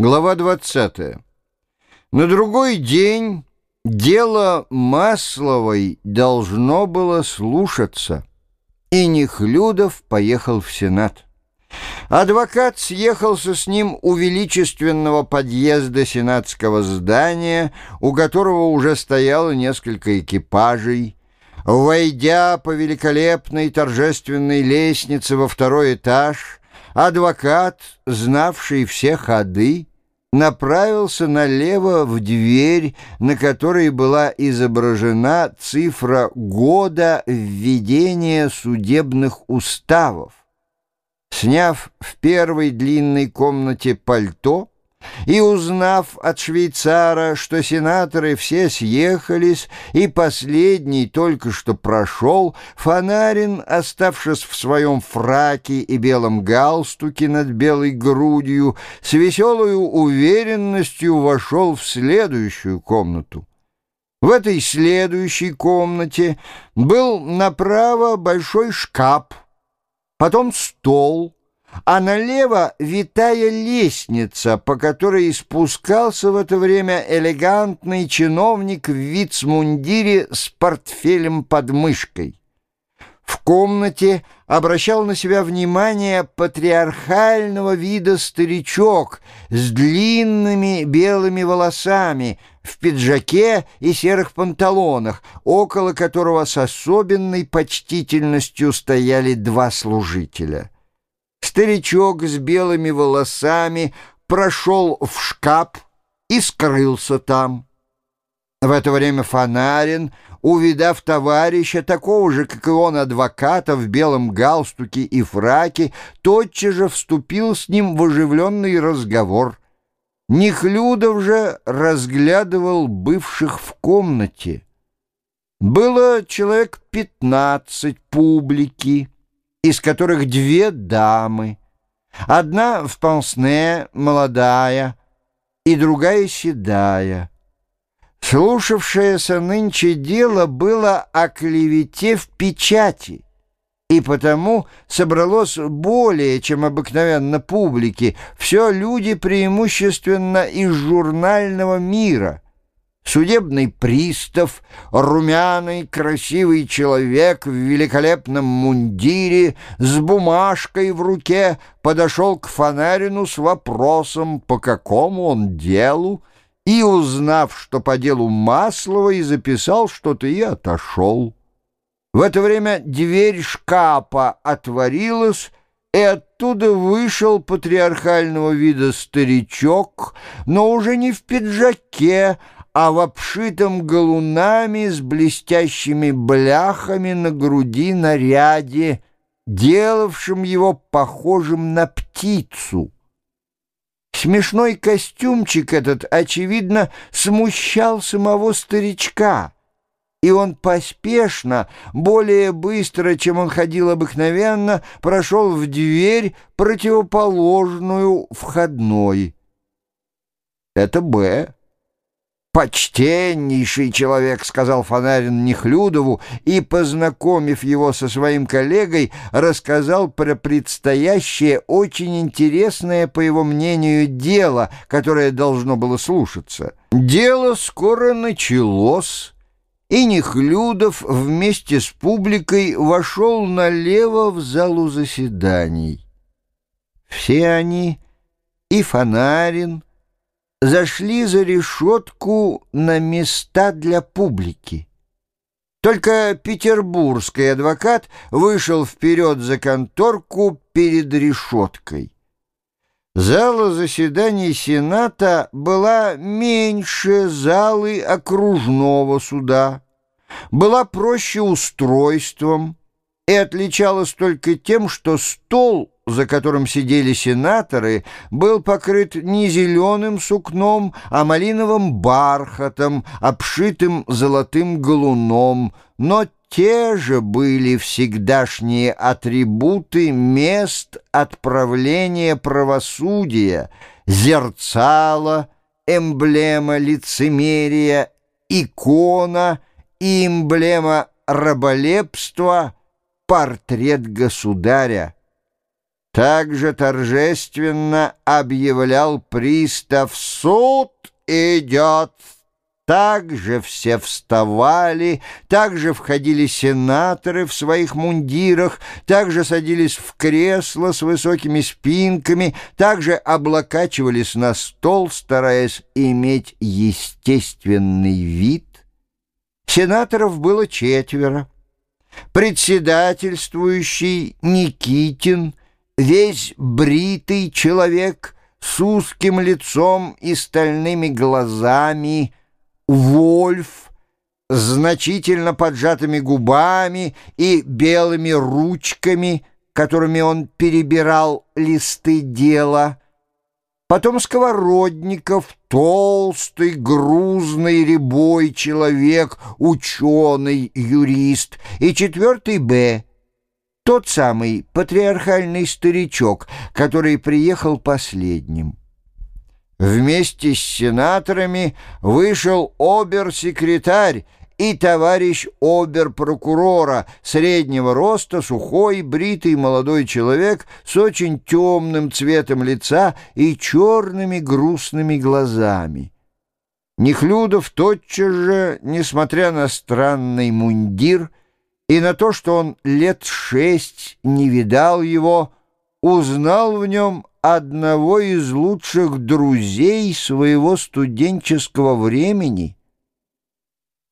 Глава 20. На другой день дело Масловой должно было слушаться, и Нехлюдов поехал в Сенат. Адвокат съехался с ним у величественного подъезда сенатского здания, у которого уже стояло несколько экипажей. Войдя по великолепной торжественной лестнице во второй этаж, адвокат, знавший все ходы, направился налево в дверь, на которой была изображена цифра года введения судебных уставов. Сняв в первой длинной комнате пальто, и, узнав от швейцара, что сенаторы все съехались, и последний только что прошел, Фонарин, оставшись в своем фраке и белом галстуке над белой грудью, с веселой уверенностью вошел в следующую комнату. В этой следующей комнате был направо большой шкаф, потом стол, а налево витая лестница, по которой спускался в это время элегантный чиновник в вицмундире с портфелем под мышкой. В комнате обращал на себя внимание патриархального вида старичок с длинными белыми волосами, в пиджаке и серых панталонах, около которого с особенной почтительностью стояли два служителя — Старичок с белыми волосами прошел в шкаф и скрылся там. В это время Фонарин, увидав товарища, такого же, как и он, адвоката в белом галстуке и фраке, тотчас же вступил с ним в оживленный разговор. Нехлюдов же разглядывал бывших в комнате. Было человек пятнадцать публики из которых две дамы. Одна в пансне, молодая, и другая седая. Слушавшееся нынче дело было о клевете в печати, и потому собралось более, чем обыкновенно публики, все люди преимущественно из журнального мира — Судебный пристав, румяный, красивый человек в великолепном мундире с бумажкой в руке подошел к Фонарину с вопросом, по какому он делу, и, узнав, что по делу Маслова, и записал что-то и отошел. В это время дверь шкафа отворилась, и оттуда вышел патриархального вида старичок, но уже не в пиджаке, а в обшитом галунами с блестящими бляхами на груди наряде, делавшим его похожим на птицу. Смешной костюмчик этот, очевидно, смущал самого старичка, и он поспешно, более быстро, чем он ходил обыкновенно, прошел в дверь, противоположную входной. Это «Б». «Почтеннейший человек», — сказал Фонарин Нехлюдову, и, познакомив его со своим коллегой, рассказал про предстоящее очень интересное, по его мнению, дело, которое должно было слушаться. Дело скоро началось, и Нехлюдов вместе с публикой вошел налево в залу заседаний. Все они, и Фонарин, зашли за решетку на места для публики. Только петербургский адвокат вышел вперед за конторку перед решеткой. Зала заседаний Сената была меньше залы окружного суда, была проще устройством и отличалась только тем, что стол за которым сидели сенаторы, был покрыт не зеленым сукном, а малиновым бархатом, обшитым золотым галуном, но те же были всегдашние атрибуты мест отправления правосудия, зерцало, эмблема лицемерия, икона и эмблема раболепства, портрет государя. Также торжественно объявлял пристав «Суд идет!» Также все вставали, также входили сенаторы в своих мундирах, также садились в кресла с высокими спинками, также облокачивались на стол, стараясь иметь естественный вид. Сенаторов было четверо. Председательствующий Никитин, весь бритый человек с узким лицом и стальными глазами, Вольф, значительно поджатыми губами и белыми ручками, которыми он перебирал листы дела — Потом Сковородников, толстый, грузный, рябой человек, ученый, юрист. И четвертый Б, тот самый патриархальный старичок, который приехал последним. Вместе с сенаторами вышел обер-секретарь и товарищ обер-прокурора, среднего роста, сухой, бритый молодой человек с очень темным цветом лица и черными грустными глазами. Нехлюдов тотчас же, несмотря на странный мундир и на то, что он лет шесть не видал его, узнал в нем одного из лучших друзей своего студенческого времени —